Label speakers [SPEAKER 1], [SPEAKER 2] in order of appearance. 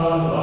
[SPEAKER 1] Allah.